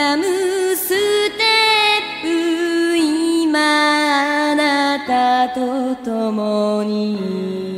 刻ムステップ今あなたと共に。